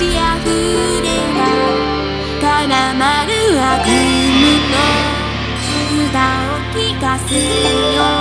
しあふれた絡まる悪夢の歌を聞かすよ